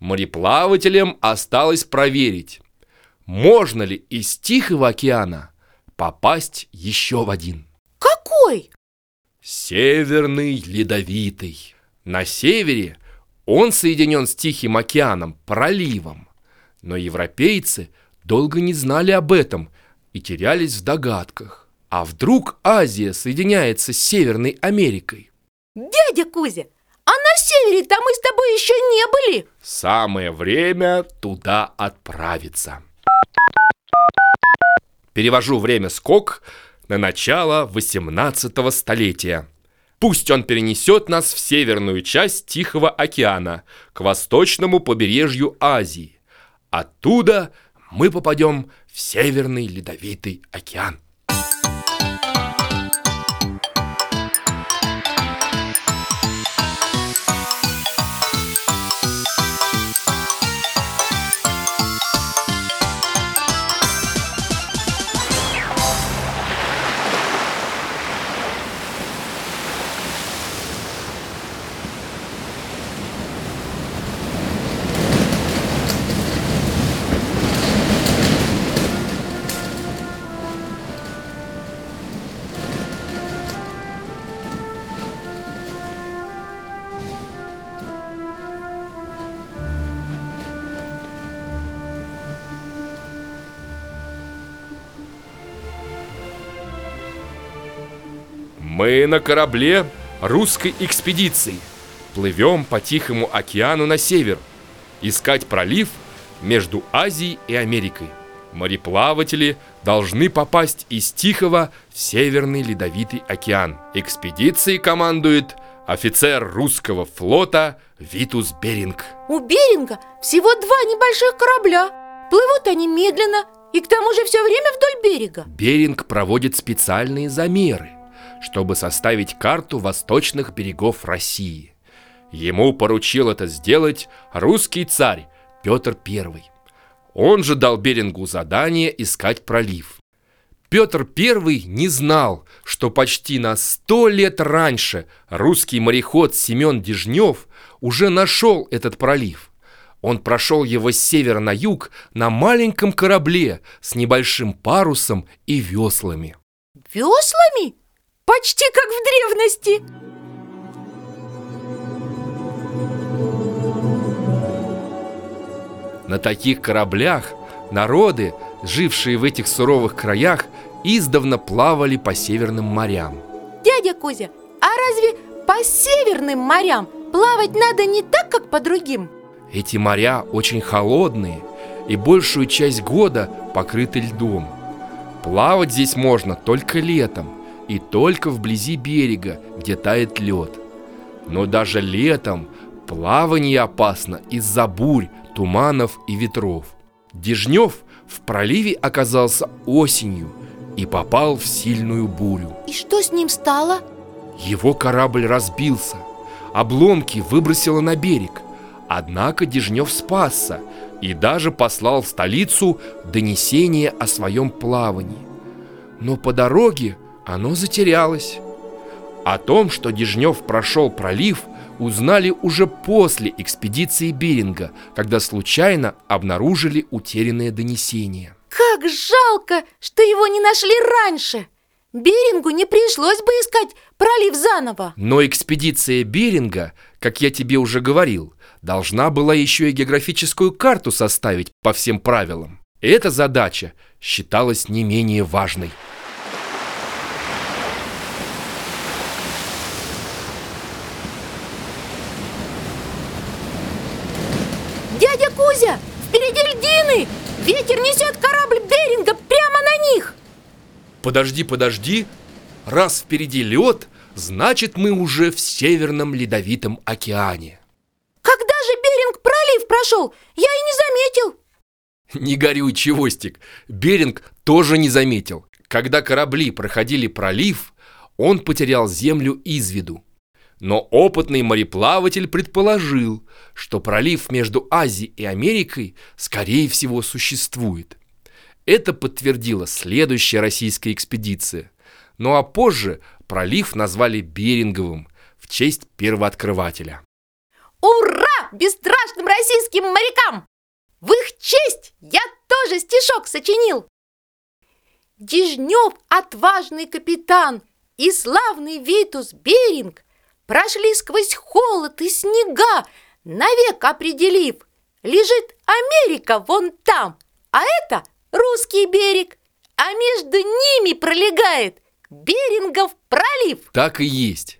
Мореплавателям осталось проверить, можно ли из Тихого океана попасть еще в один. Какой? Северный Ледовитый. На севере он соединен с Тихим океаном проливом. Но европейцы долго не знали об этом и терялись в догадках. А вдруг Азия соединяется с Северной Америкой? Дядя Кузя, а на севере-то мы с тобой еще не были. Самое время туда отправиться. Перевожу время скок на начало 18 столетия. Пусть он перенесет нас в северную часть Тихого океана, к восточному побережью Азии. Оттуда мы попадем в Северный Ледовитый океан. Мы на корабле русской экспедиции. Плывем по Тихому океану на север. Искать пролив между Азией и Америкой. Мореплаватели должны попасть из Тихого в Северный Ледовитый океан. Экспедицией командует офицер русского флота Витус Беринг. У Беринга всего два небольших корабля. Плывут они медленно и к тому же все время вдоль берега. Беринг проводит специальные замеры чтобы составить карту восточных берегов России. Ему поручил это сделать русский царь Петр I. Он же дал Берингу задание искать пролив. Петр I не знал, что почти на сто лет раньше русский мореход Семен Дежнев уже нашел этот пролив. Он прошел его с севера на юг на маленьком корабле с небольшим парусом и веслами. Веслами? Почти как в древности. На таких кораблях народы, жившие в этих суровых краях, издавна плавали по северным морям. Дядя Кузя, а разве по северным морям плавать надо не так, как по другим? Эти моря очень холодные и большую часть года покрыты льдом. Плавать здесь можно только летом и только вблизи берега, где тает лед. Но даже летом плавание опасно из-за бурь, туманов и ветров. Дежнев в проливе оказался осенью и попал в сильную бурю. И что с ним стало? Его корабль разбился, обломки выбросило на берег. Однако Дежнев спасся и даже послал в столицу донесение о своем плавании. Но по дороге оно затерялось. О том, что Дежнев прошел пролив, узнали уже после экспедиции Беринга, когда случайно обнаружили утерянное донесение. Как жалко, что его не нашли раньше! Берингу не пришлось бы искать пролив заново. Но экспедиция Беринга, как я тебе уже говорил, должна была еще и географическую карту составить по всем правилам. Эта задача считалась не менее важной. Дядя Кузя, впереди льдины! Ветер несет корабль Беринга прямо на них! Подожди, подожди. Раз впереди лед, значит мы уже в Северном Ледовитом океане. Когда же Беринг пролив прошел? Я и не заметил. Не горюй, Чевостик. Беринг тоже не заметил. Когда корабли проходили пролив, он потерял землю из виду. Но опытный мореплаватель предположил, что пролив между Азией и Америкой, скорее всего, существует. Это подтвердила следующая российская экспедиция. Ну а позже пролив назвали Беринговым в честь первооткрывателя. Ура! бесстрашным российским морякам! В их честь я тоже стишок сочинил. Дежнев, отважный капитан, и славный Витус Беринг прошли сквозь холод и снега, навек определив, лежит Америка вон там, а это русский берег, а между ними пролегает Берингов пролив. Так и есть.